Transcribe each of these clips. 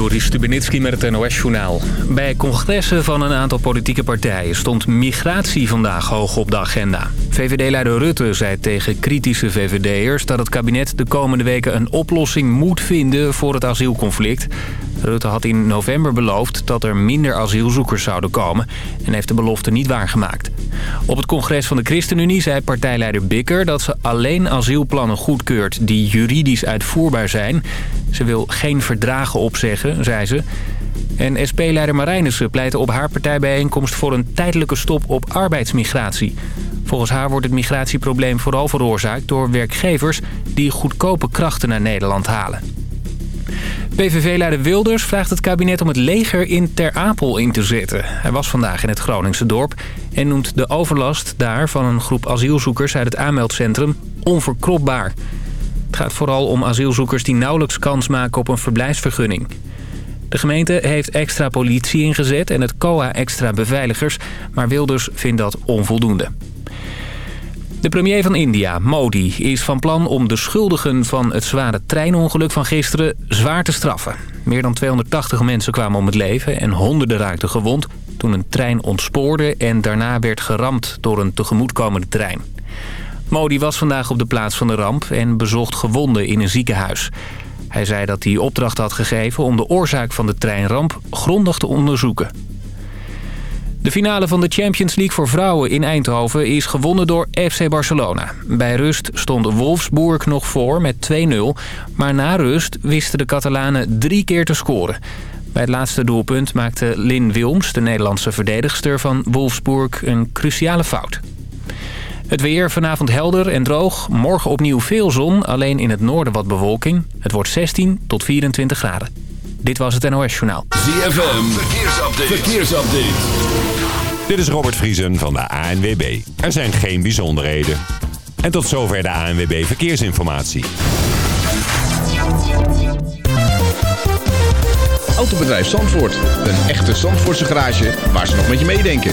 Joris Stubenitski met het NOS-journaal. Bij congressen van een aantal politieke partijen stond migratie vandaag hoog op de agenda. VVD-leider Rutte zei tegen kritische VVD'ers dat het kabinet de komende weken een oplossing moet vinden voor het asielconflict. Rutte had in november beloofd dat er minder asielzoekers zouden komen en heeft de belofte niet waargemaakt. Op het congres van de ChristenUnie zei partijleider Bikker dat ze alleen asielplannen goedkeurt die juridisch uitvoerbaar zijn. Ze wil geen verdragen opzeggen, zei ze. En SP-leider Marijnissen pleitte op haar partijbijeenkomst voor een tijdelijke stop op arbeidsmigratie. Volgens haar wordt het migratieprobleem vooral veroorzaakt door werkgevers die goedkope krachten naar Nederland halen. PVV-leider Wilders vraagt het kabinet om het leger in Ter Apel in te zetten. Hij was vandaag in het Groningse dorp en noemt de overlast daar van een groep asielzoekers uit het aanmeldcentrum onverkropbaar. Het gaat vooral om asielzoekers die nauwelijks kans maken op een verblijfsvergunning. De gemeente heeft extra politie ingezet en het COA extra beveiligers, maar Wilders vindt dat onvoldoende. De premier van India, Modi, is van plan om de schuldigen van het zware treinongeluk van gisteren zwaar te straffen. Meer dan 280 mensen kwamen om het leven en honderden raakten gewond toen een trein ontspoorde en daarna werd geramd door een tegemoetkomende trein. Modi was vandaag op de plaats van de ramp en bezocht gewonden in een ziekenhuis. Hij zei dat hij opdracht had gegeven om de oorzaak van de treinramp grondig te onderzoeken. De finale van de Champions League voor vrouwen in Eindhoven is gewonnen door FC Barcelona. Bij rust stond Wolfsburg nog voor met 2-0. Maar na rust wisten de Catalanen drie keer te scoren. Bij het laatste doelpunt maakte Lin Wilms, de Nederlandse verdedigster van Wolfsburg, een cruciale fout. Het weer vanavond helder en droog. Morgen opnieuw veel zon, alleen in het noorden wat bewolking. Het wordt 16 tot 24 graden. Dit was het NOS Journaal. ZFM, verkeersupdate. verkeersupdate. Dit is Robert Vriesen van de ANWB. Er zijn geen bijzonderheden. En tot zover de ANWB Verkeersinformatie. Autobedrijf Zandvoort. Een echte Zandvoortse garage waar ze nog met je meedenken.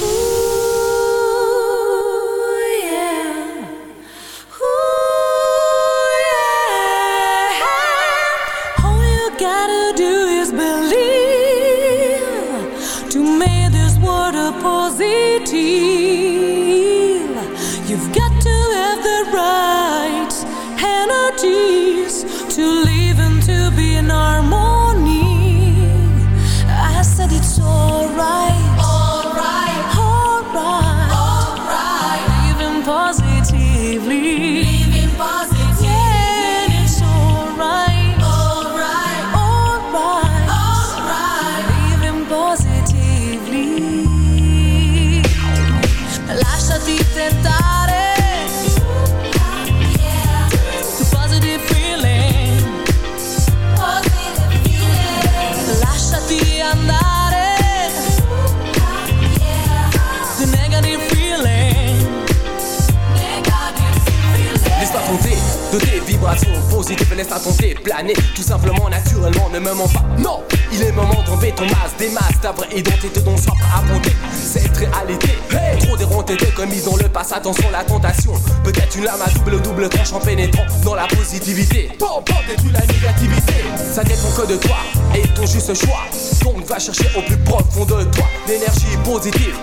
Laisse à tenter, planer. Tout simplement, naturellement, ne me mens pas. Non, il est moment d'enlever ton masque Des masques, ta vraie identité dont soif à monter Cette réalité, hey trop déronté comme ils ont le passe Attention la tentation, peut-être une lame à double double tranche En pénétrant dans la positivité. Bon, bon, tu la négativité. Ça dépend que de toi et ton juste choix Donc va chercher au plus profond de toi. L'énergie positive.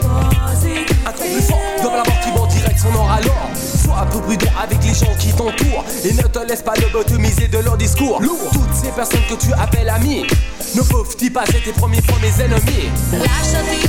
Un plus fort dans la mort qui va direct son or alors Sois un peu prudent avec les gens qui t'entourent. Et ne te laisse pas lobotomiser de leur discours. Toutes ces personnes que tu appelles amis Ne peuvent-ils pas être tes premiers mes ennemis? Lasciati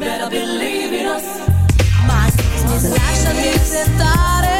Better believe in us. My business, Lasciati settare. Positive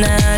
na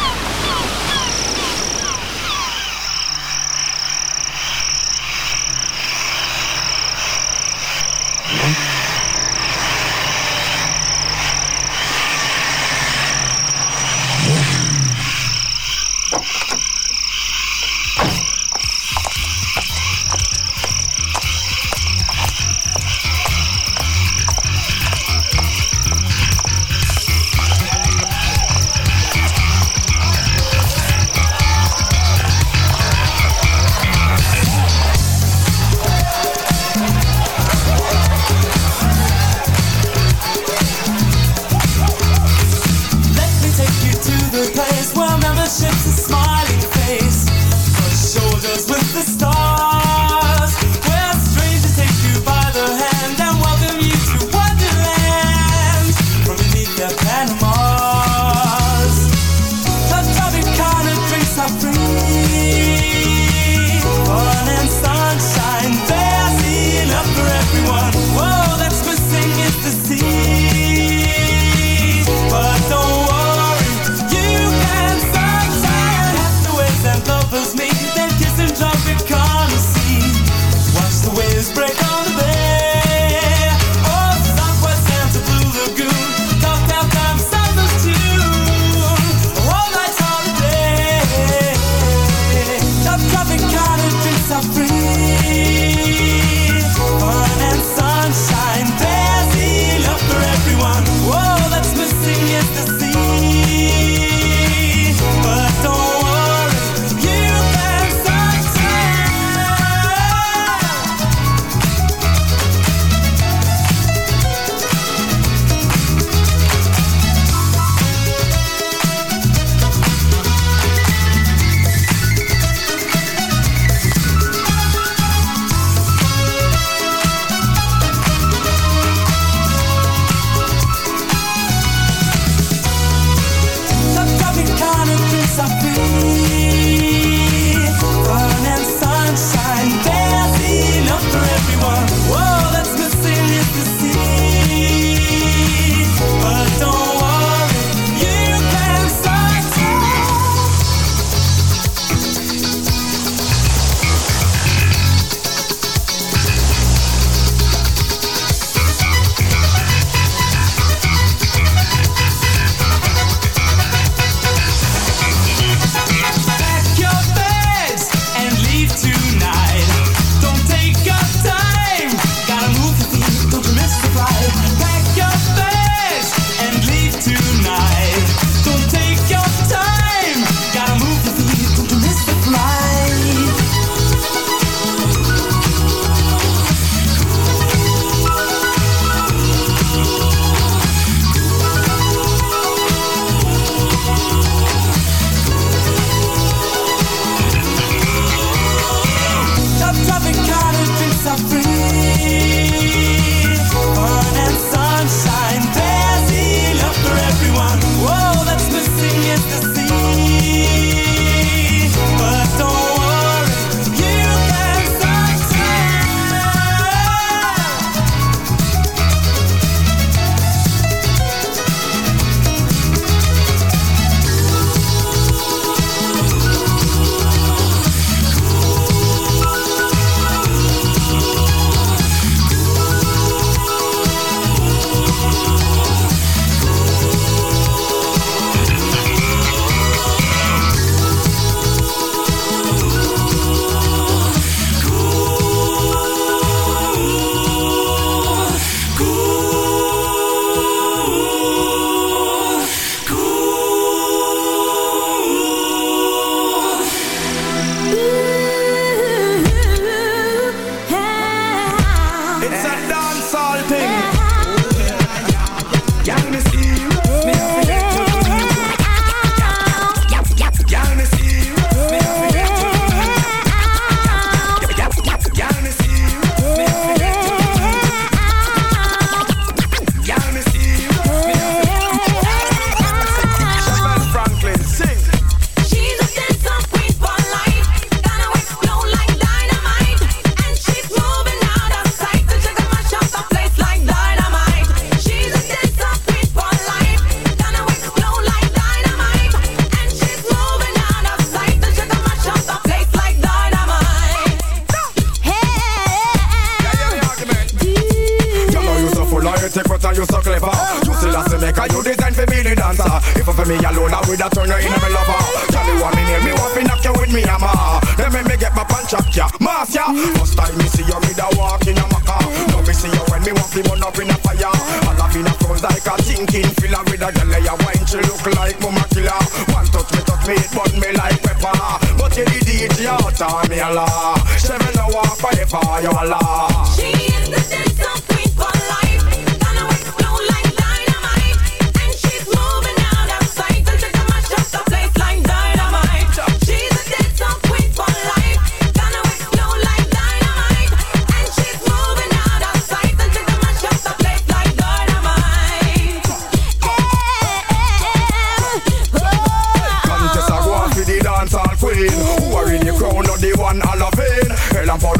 like pepper. But you did it, you out on me a law. Seven hour forever, you a law. She is the sense of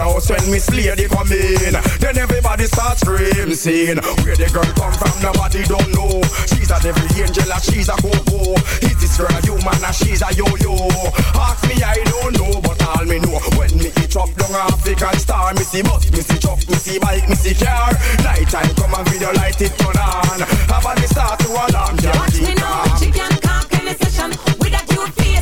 house when Miss Lady come in. Then everybody starts screaming, saying, Where the girl come from, nobody don't know. She's a devil angel and she's a go-go. Is this girl a human and she's a yo-yo? Ask me, I don't know, but all me know. When me eat up down African star, me see bus, me see truck, me see bike, me see car. Night time come and video light it turn on. Have a start to alarm, jam, Watch me now, chicken cock in the session. With a cute face.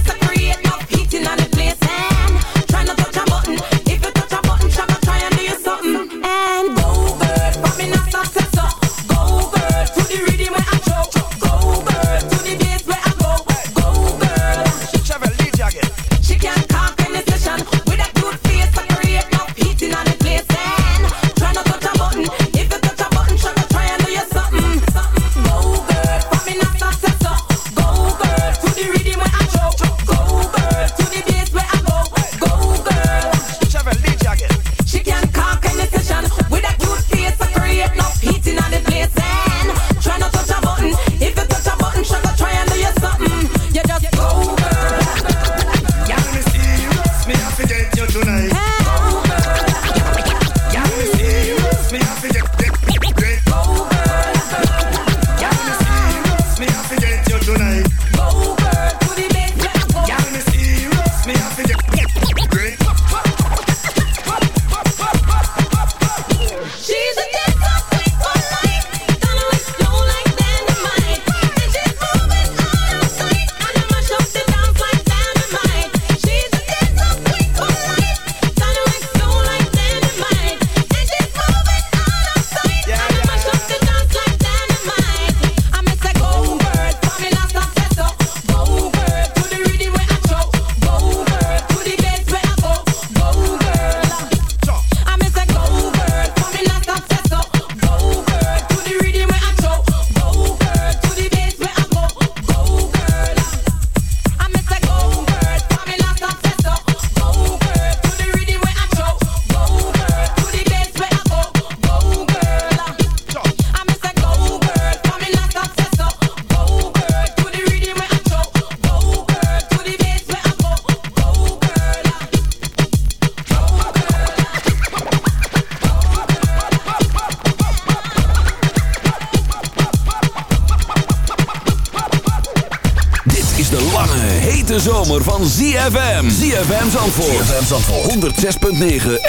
106.9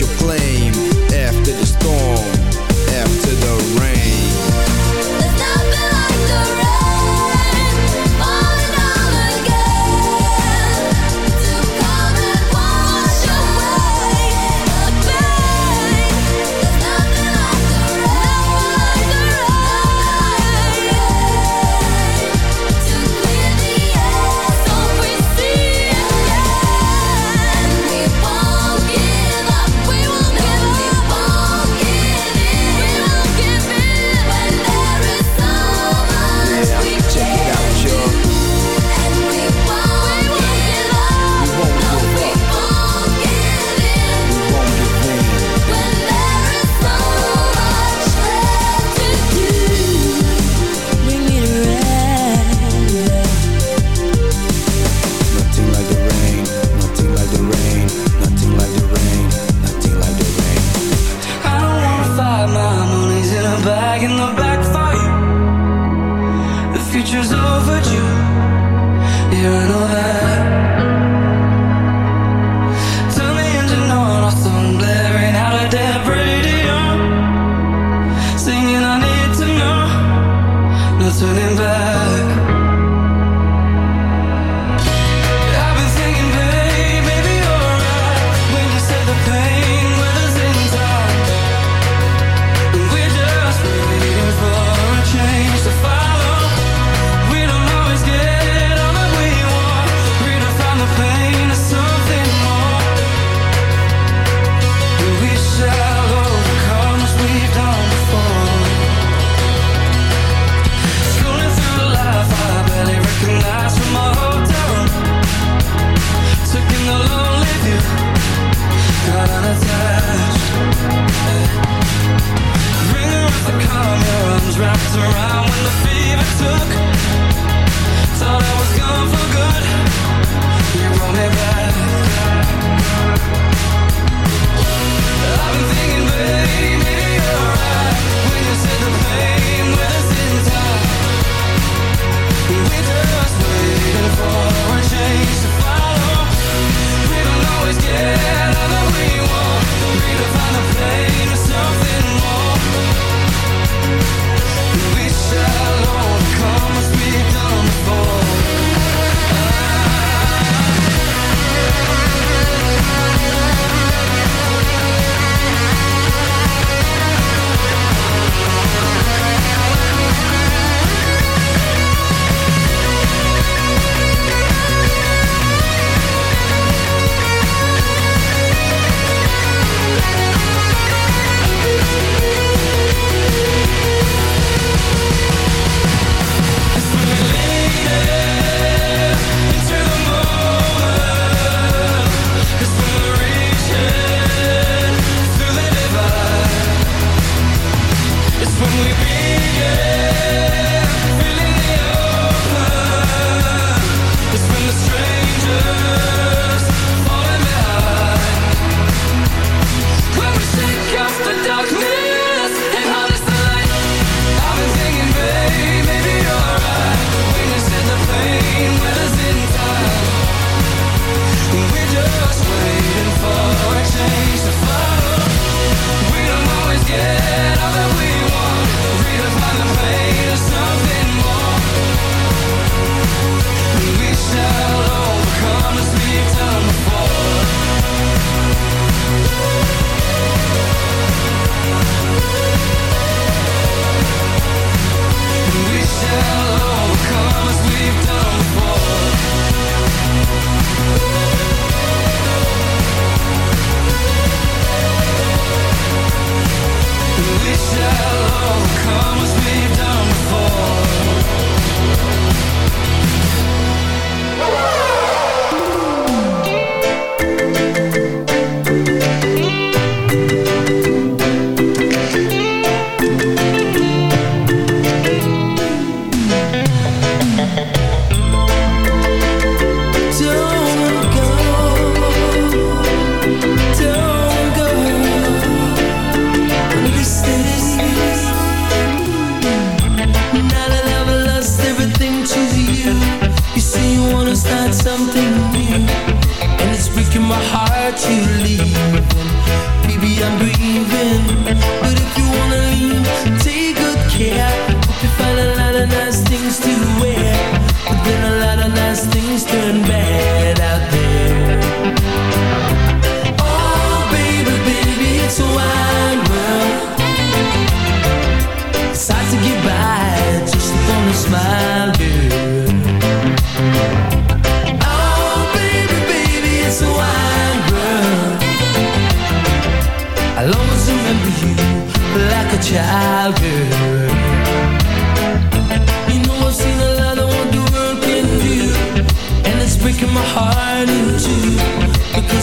your plan.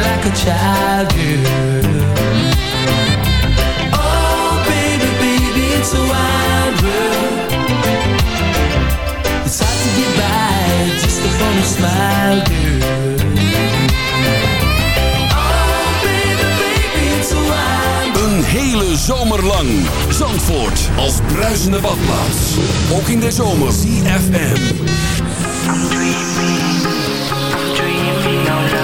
Like a child. Oh, baby, baby, it's a wide world. It's hard to get by just upon a smile, girl. Oh, baby, baby, it's a wide Een hele zomer lang. Zandvoort als bruisende badplaats. Ook in de zomer. CFM. I'm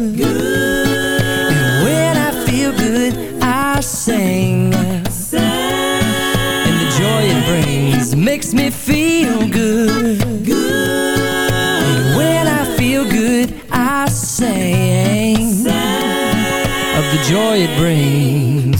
good. And when I feel good, I sing. And the joy it brings makes me feel good. And when I feel good, I sing of the joy it brings